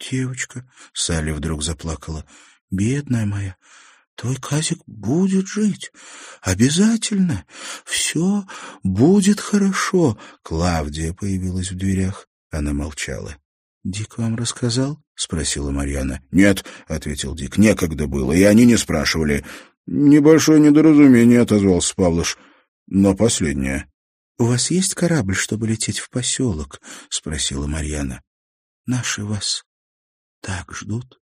девочка», — Салли вдруг заплакала. «Бедная моя, твой Казик будет жить. Обязательно. Все будет хорошо». Клавдия появилась в дверях. Она молчала. «Дик вам рассказал?» — спросила Марьяна. «Нет», — ответил Дик, — «некогда было, и они не спрашивали». «Небольшое недоразумение», — отозвался Павлыш, — «но последнее». «У вас есть корабль, чтобы лететь в поселок?» — спросила Марьяна. «Наши вас так ждут».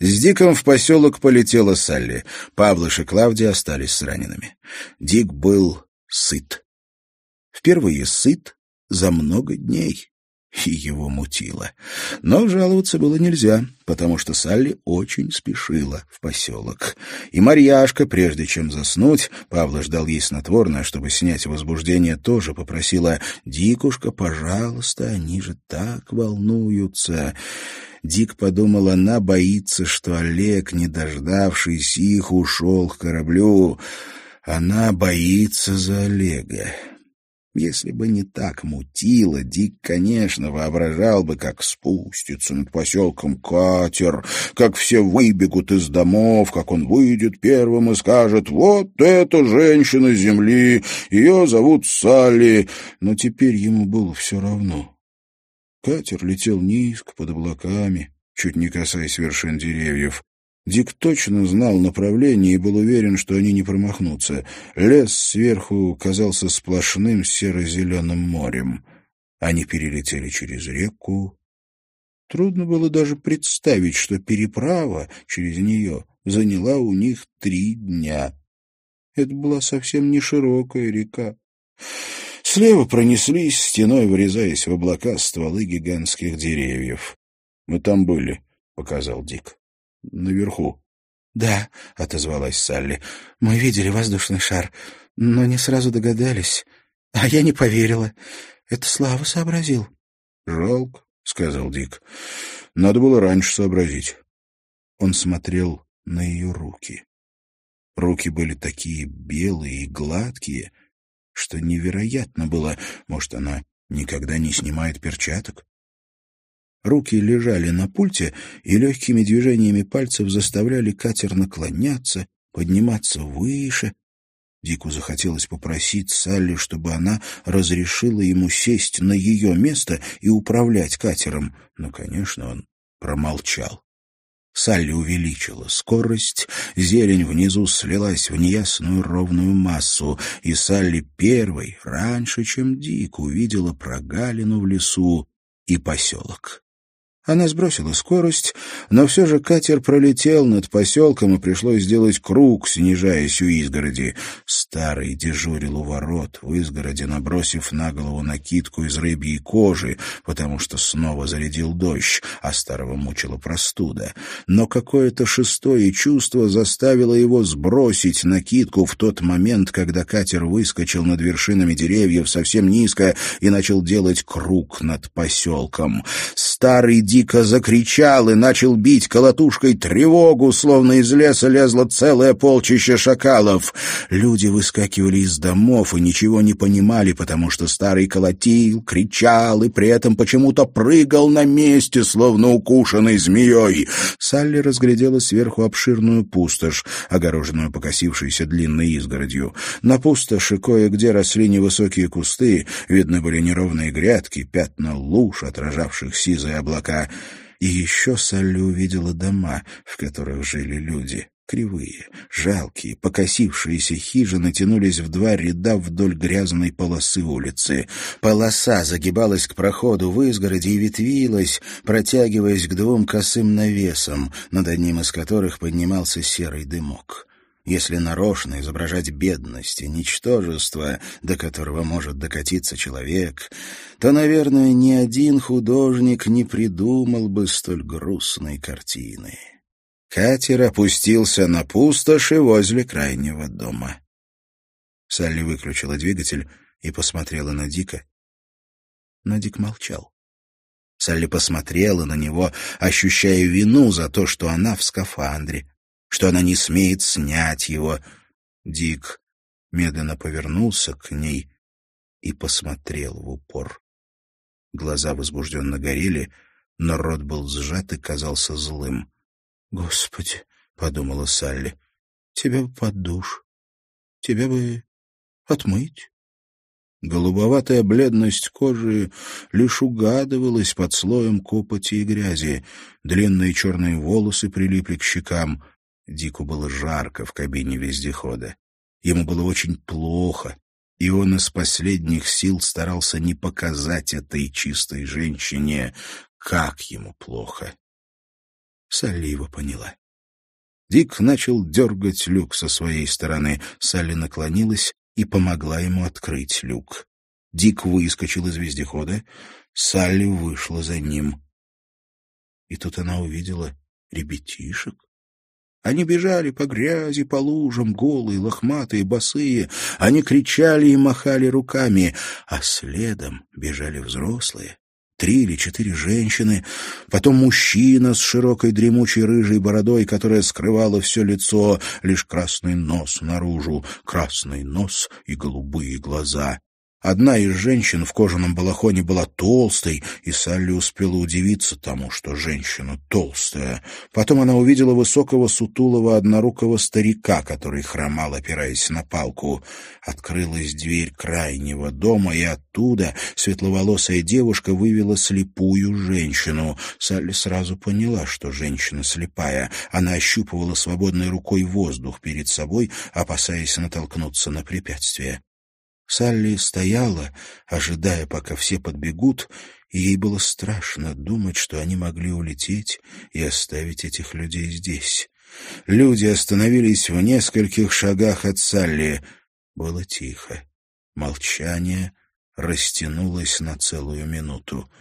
С Диком в поселок полетела Салли. Павлыш и Клавдия остались с ранеными. Дик был сыт. Впервые сыт за много дней. И его мутило. Но жаловаться было нельзя, потому что Салли очень спешила в поселок. И Марьяшка, прежде чем заснуть, Павла ждал ей снотворное, чтобы снять возбуждение, тоже попросила «Дикушка, пожалуйста, они же так волнуются». Дик подумал, она боится, что Олег, не дождавшись их, ушел к кораблю. Она боится за Олега. Если бы не так мутило, Дик, конечно, воображал бы, как спустится над поселком катер, как все выбегут из домов, как он выйдет первым и скажет «Вот это женщина земли, ее зовут Салли». Но теперь ему было все равно. Катер летел низко, под облаками, чуть не касаясь вершин деревьев. Дик точно знал направление и был уверен, что они не промахнутся. Лес сверху казался сплошным серо-зеленым морем. Они перелетели через реку. Трудно было даже представить, что переправа через нее заняла у них три дня. Это была совсем не широкая река. Слева пронеслись, стеной вырезаясь в облака стволы гигантских деревьев. — Мы там были, — показал Дик наверху. — Да, — отозвалась Салли, — мы видели воздушный шар, но не сразу догадались. А я не поверила. Это Слава сообразил. — Жалко, — сказал Дик. — Надо было раньше сообразить. Он смотрел на ее руки. Руки были такие белые и гладкие, что невероятно было, может, она никогда не снимает перчаток. Руки лежали на пульте и легкими движениями пальцев заставляли катер наклоняться, подниматься выше. Дику захотелось попросить Салли, чтобы она разрешила ему сесть на ее место и управлять катером, но, конечно, он промолчал. Салли увеличила скорость, зелень внизу слилась в неясную ровную массу, и Салли первой, раньше, чем Дик, увидела прогалину в лесу и поселок. Она сбросила скорость, но все же катер пролетел над поселком, и пришлось сделать круг, снижаясь у изгороди. Старый дежурил у ворот, в изгороде набросив на голову накидку из рыбьей кожи, потому что снова зарядил дождь, а старого мучила простуда. Но какое-то шестое чувство заставило его сбросить накидку в тот момент, когда катер выскочил над вершинами деревьев совсем низко и начал делать круг над поселком. Старый дико закричал и начал бить колотушкой тревогу, словно из леса лезло целое полчище шакалов. Люди выскакивали из домов и ничего не понимали, потому что старый колотил, кричал и при этом почему-то прыгал на месте, словно укушенный змеей. Салли разглядела сверху обширную пустошь, огороженную покосившейся длинной изгородью. На пустоши кое-где росли невысокие кусты, видны были неровные грядки, пятна луж, отражавших сизые облака. И еще Салли увидела дома, в которых жили люди. Кривые, жалкие, покосившиеся хижины тянулись в два ряда вдоль грязной полосы улицы. Полоса загибалась к проходу в изгороди и ветвилась, протягиваясь к двум косым навесам, над одним из которых поднимался серый дымок. Если нарочно изображать бедность и ничтожество, до которого может докатиться человек, то, наверное, ни один художник не придумал бы столь грустной картины. Катер опустился на пустоши возле крайнего дома. Салли выключила двигатель и посмотрела на Дика. Но Дик молчал. Салли посмотрела на него, ощущая вину за то, что она в скафандре, что она не смеет снять его. Дик медленно повернулся к ней и посмотрел в упор. Глаза возбужденно горели, но рот был сжат и казался злым. «Господи!» — подумала Салли. «Тебя бы под душ, тебя бы отмыть». Голубоватая бледность кожи лишь угадывалась под слоем копоти и грязи. Длинные черные волосы прилипли к щекам. Дику было жарко в кабине вездехода. Ему было очень плохо, и он из последних сил старался не показать этой чистой женщине, как ему плохо. Салли его поняла. Дик начал дергать люк со своей стороны. Салли наклонилась и помогла ему открыть люк. Дик выскочил из вездехода. Салли вышла за ним. И тут она увидела ребятишек. Они бежали по грязи, по лужам, голые, лохматые, босые. Они кричали и махали руками, а следом бежали взрослые. Три или четыре женщины, потом мужчина с широкой дремучей рыжей бородой, которая скрывала все лицо, лишь красный нос наружу, красный нос и голубые глаза. Одна из женщин в кожаном балахоне была толстой, и Салли успела удивиться тому, что женщина толстая. Потом она увидела высокого сутулого однорукого старика, который хромал, опираясь на палку. Открылась дверь крайнего дома, и оттуда светловолосая девушка вывела слепую женщину. Салли сразу поняла, что женщина слепая. Она ощупывала свободной рукой воздух перед собой, опасаясь натолкнуться на препятствие. Салли стояла, ожидая, пока все подбегут, и ей было страшно думать, что они могли улететь и оставить этих людей здесь. Люди остановились в нескольких шагах от Салли. Было тихо. Молчание растянулось на целую минуту.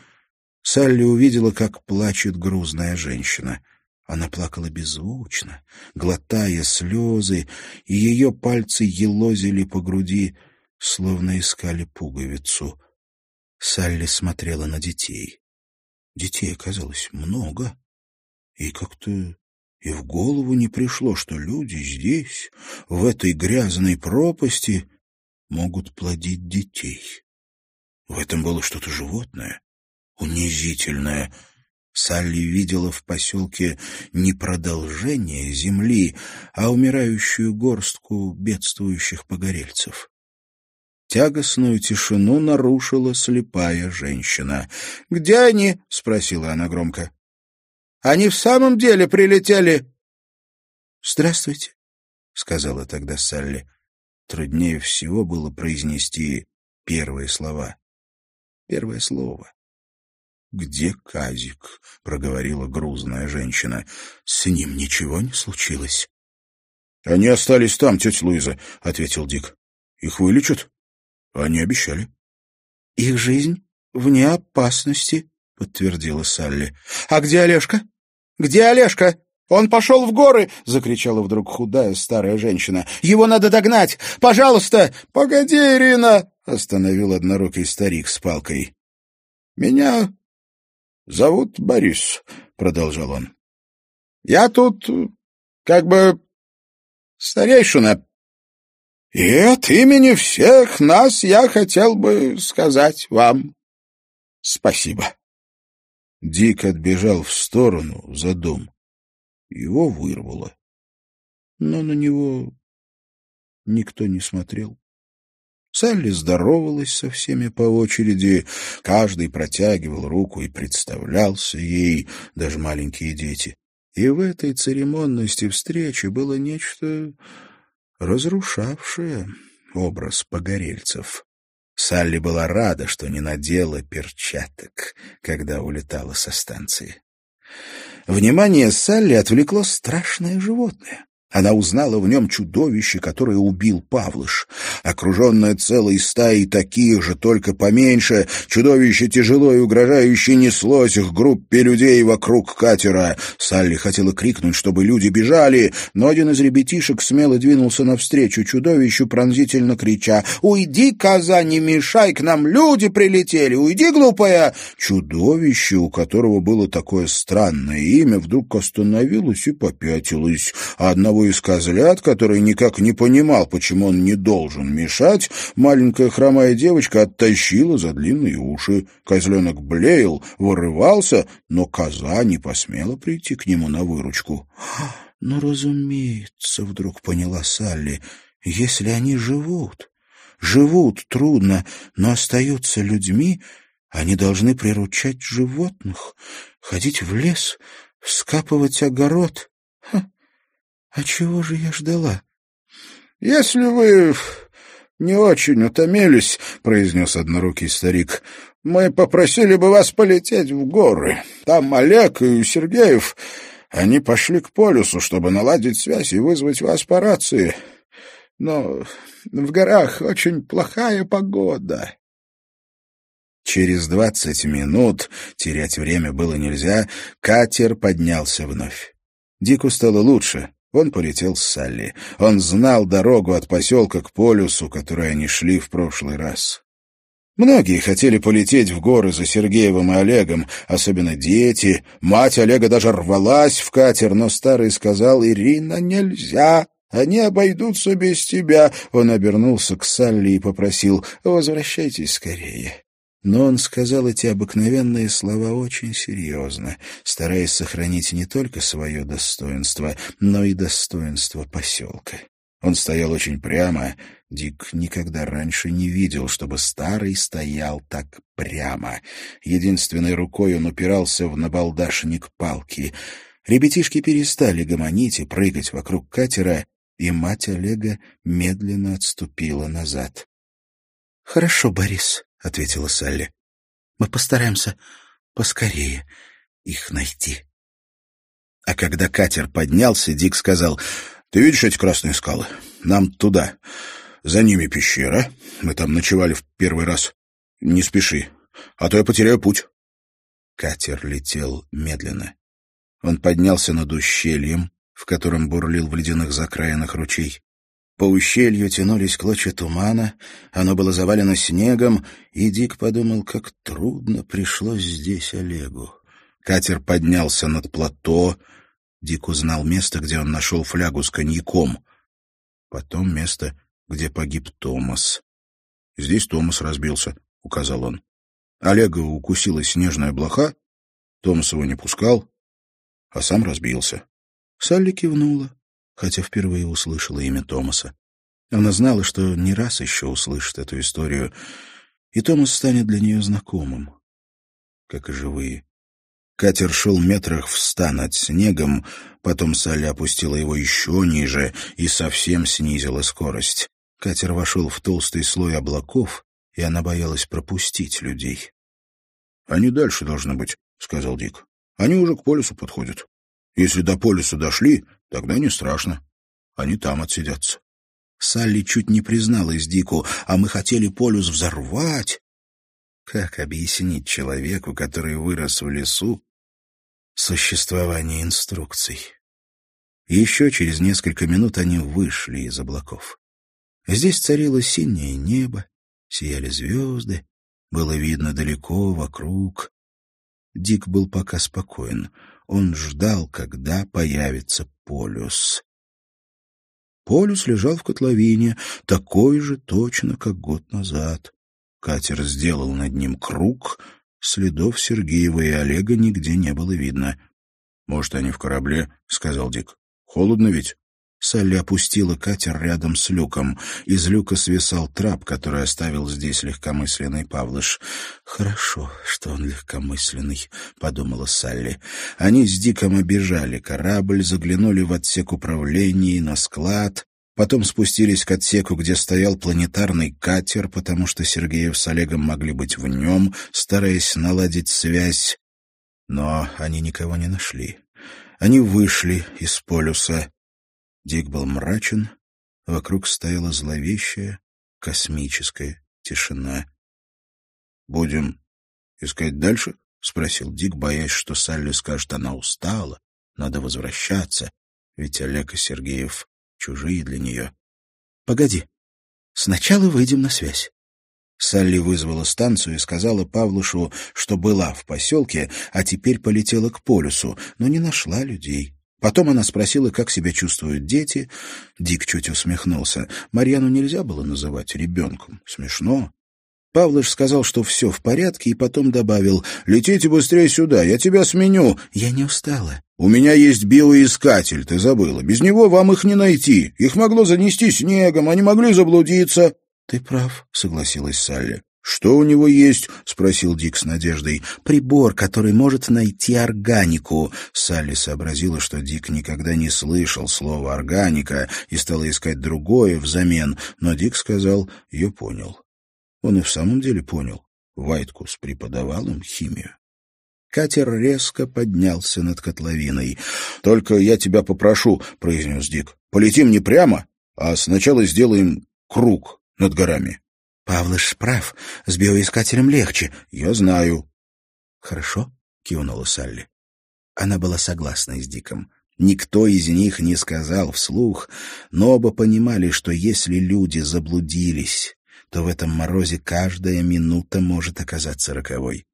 Салли увидела, как плачет грузная женщина. Она плакала беззвучно, глотая слезы, и ее пальцы елозили по груди, словно искали пуговицу. Салли смотрела на детей. Детей оказалось много, и как-то и в голову не пришло, что люди здесь, в этой грязной пропасти, могут плодить детей. В этом было что-то животное, унизительное. Салли видела в поселке не продолжение земли, а умирающую горстку бедствующих погорельцев. Тягостную тишину нарушила слепая женщина. «Где они?» — спросила она громко. «Они в самом деле прилетели?» «Здравствуйте», — сказала тогда Салли. Труднее всего было произнести первые слова. Первое слово. «Где Казик?» — проговорила грузная женщина. «С ним ничего не случилось?» «Они остались там, тетя Луиза», — ответил Дик. «Их вылечат?» Они обещали. Их жизнь вне опасности, подтвердила Салли. А где Олежка? Где Олежка? Он пошел в горы, закричала вдруг худая старая женщина. Его надо догнать. Пожалуйста, погоди, Ирина, остановил однорукий старик с палкой. Меня зовут Борис, продолжал он. Я тут как бы старейшина и от имени всех нас я хотел бы сказать вам спасибо. Дик отбежал в сторону, за дом. Его вырвало. Но на него никто не смотрел. Салли здоровалась со всеми по очереди, каждый протягивал руку и представлялся ей, даже маленькие дети. И в этой церемонности встречи было нечто разрушавшее образ погорельцев. Салли была рада, что не надела перчаток, когда улетала со станции. Внимание Салли отвлекло страшное животное. Она узнала в нем чудовище, которое убил Павлыш. Окруженное целой стаей таких же, только поменьше, чудовище тяжело и угрожающе неслось к группе людей вокруг катера. Салли хотела крикнуть, чтобы люди бежали, но один из ребятишек смело двинулся навстречу чудовищу, пронзительно крича «Уйди, коза, не мешай, к нам люди прилетели! Уйди, глупая!» Чудовище, у которого было такое странное имя, вдруг остановилось и попятилось, а одного одного из козлят, который никак не понимал, почему он не должен мешать, маленькая хромая девочка оттащила за длинные уши. Козленок блеял, вырывался, но коза не посмела прийти к нему на выручку. «Ну, разумеется», — вдруг поняла Салли, — «если они живут, живут трудно, но остаются людьми, они должны приручать животных, ходить в лес, вскапывать огород. Ха, а чего же я ждала? — Если вы не очень утомились, — произнес однорукий старик, — мы попросили бы вас полететь в горы. Там Олег и Сергеев, они пошли к полюсу, чтобы наладить связь и вызвать вас по рации. Но в горах очень плохая погода. Через двадцать минут, терять время было нельзя, катер поднялся вновь. Дику стало лучше. Он полетел с Салли. Он знал дорогу от поселка к полюсу, который они шли в прошлый раз. Многие хотели полететь в горы за Сергеевым и Олегом, особенно дети. Мать Олега даже рвалась в катер, но старый сказал, «Ирина, нельзя, они обойдутся без тебя». Он обернулся к Салли и попросил, «Возвращайтесь скорее». Но он сказал эти обыкновенные слова очень серьезно, стараясь сохранить не только свое достоинство, но и достоинство поселка. Он стоял очень прямо. Дик никогда раньше не видел, чтобы старый стоял так прямо. Единственной рукой он упирался в набалдашник палки. Ребятишки перестали гомонить и прыгать вокруг катера, и мать Олега медленно отступила назад. — Хорошо, Борис, — ответила Салли. «Мы постараемся поскорее их найти». А когда катер поднялся, Дик сказал, «Ты видишь эти красные скалы? Нам туда. За ними пещера. Мы там ночевали в первый раз. Не спеши, а то я потеряю путь». Катер летел медленно. Он поднялся над ущельем, в котором бурлил в ледяных закраинах ручей. По ущелью тянулись клочья тумана, оно было завалено снегом, и Дик подумал, как трудно пришлось здесь Олегу. Катер поднялся над плато. Дик узнал место, где он нашел флягу с коньяком. Потом место, где погиб Томас. «Здесь Томас разбился», — указал он. Олега укусила снежная блоха, Томас его не пускал, а сам разбился. Салли кивнула хотя впервые услышала имя Томаса. Она знала, что не раз еще услышит эту историю, и Томас станет для нее знакомым, как и живые. Катер шел метрах в ста над снегом, потом Салли опустила его еще ниже и совсем снизила скорость. Катер вошел в толстый слой облаков, и она боялась пропустить людей. — Они дальше должны быть, — сказал Дик. — Они уже к полюсу подходят. Если до полюса дошли, Тогда не страшно. Они там отсидятся. Салли чуть не призналась Дику, а мы хотели полюс взорвать. Как объяснить человеку, который вырос в лесу, существование инструкций? Еще через несколько минут они вышли из облаков. Здесь царило синее небо, сияли звезды, было видно далеко, вокруг. Дик был пока спокоен. Он ждал, когда появится полюс. Полюс лежал в котловине, такой же точно, как год назад. Катер сделал над ним круг, следов Сергеева и Олега нигде не было видно. — Может, они в корабле? — сказал Дик. — Холодно ведь? Салли опустила катер рядом с люком. Из люка свисал трап, который оставил здесь легкомысленный Павлыш. «Хорошо, что он легкомысленный», — подумала Салли. Они с Диком обижали корабль, заглянули в отсек управления и на склад, потом спустились к отсеку, где стоял планетарный катер, потому что Сергеев с Олегом могли быть в нем, стараясь наладить связь. Но они никого не нашли. Они вышли из полюса. Дик был мрачен, вокруг стояла зловещая космическая тишина. «Будем искать дальше?» — спросил Дик, боясь, что Салли скажет, она устала, надо возвращаться, ведь Олег и Сергеев чужие для нее. «Погоди, сначала выйдем на связь». Салли вызвала станцию и сказала Павлушу, что была в поселке, а теперь полетела к полюсу, но не нашла людей. Потом она спросила, как себя чувствуют дети. Дик чуть усмехнулся. Марьяну нельзя было называть ребенком. Смешно. Павлыш сказал, что все в порядке, и потом добавил, «Летите быстрее сюда, я тебя сменю». «Я не устала». «У меня есть биоискатель, ты забыла. Без него вам их не найти. Их могло занести снегом, они могли заблудиться». «Ты прав», — согласилась Салли. «Что у него есть?» — спросил Дик с надеждой. «Прибор, который может найти органику». Салли сообразила, что Дик никогда не слышал слова «органика» и стала искать другое взамен, но Дик сказал «ее понял». Он и в самом деле понял. Вайткус преподавал им химию. Катер резко поднялся над котловиной. «Только я тебя попрошу», — произнес Дик. «Полетим не прямо, а сначала сделаем круг над горами». Павлыш прав, с биоискателем легче. Я знаю. Хорошо, кивнула Салли. Она была согласна с Диком. Никто из них не сказал вслух, но оба понимали, что если люди заблудились, то в этом морозе каждая минута может оказаться роковой.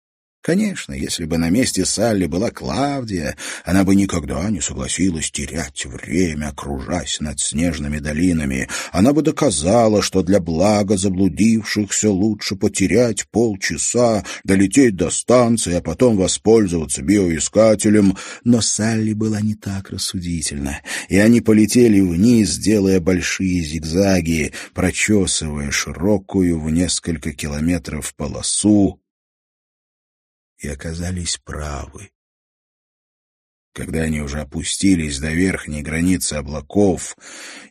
Конечно, если бы на месте Салли была Клавдия, она бы никогда не согласилась терять время, кружась над снежными долинами. Она бы доказала, что для блага заблудившихся лучше потерять полчаса, долететь до станции, а потом воспользоваться биоискателем. Но Салли была не так рассудительна, и они полетели вниз, делая большие зигзаги, прочесывая широкую в несколько километров полосу, и оказались правы. Когда они уже опустились до верхней границы облаков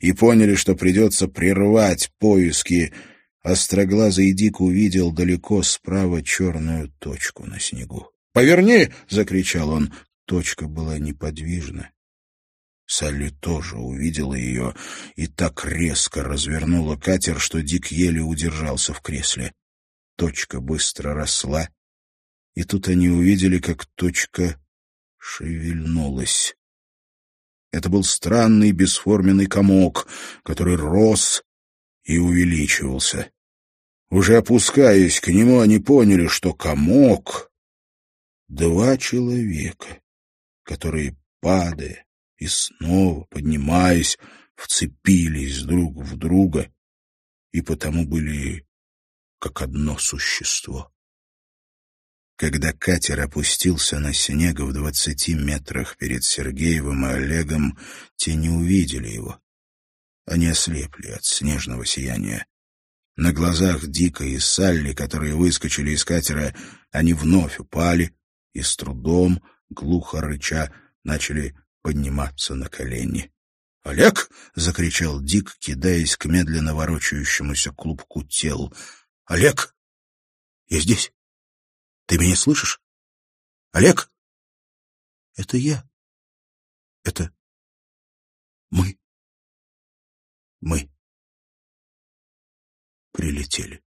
и поняли, что придется прервать поиски, остроглазый Дик увидел далеко справа черную точку на снегу. «Поверни!» — закричал он. Точка была неподвижна. Салли тоже увидела ее и так резко развернула катер, что Дик еле удержался в кресле. Точка быстро росла и тут они увидели, как точка шевельнулась. Это был странный бесформенный комок, который рос и увеличивался. Уже опускаясь к нему, они поняли, что комок — два человека, которые, падая и снова поднимаясь, вцепились друг в друга и потому были как одно существо. Когда катер опустился на снег в двадцати метрах перед Сергеевым и Олегом, те не увидели его. Они ослепли от снежного сияния. На глазах Дика и Салли, которые выскочили из катера, они вновь упали и с трудом, глухо рыча, начали подниматься на колени. «Олег!» — закричал Дик, кидаясь к медленно ворочающемуся клубку тел. «Олег! Я здесь!» Ты меня слышишь? Олег? Это я. Это мы. Мы прилетели.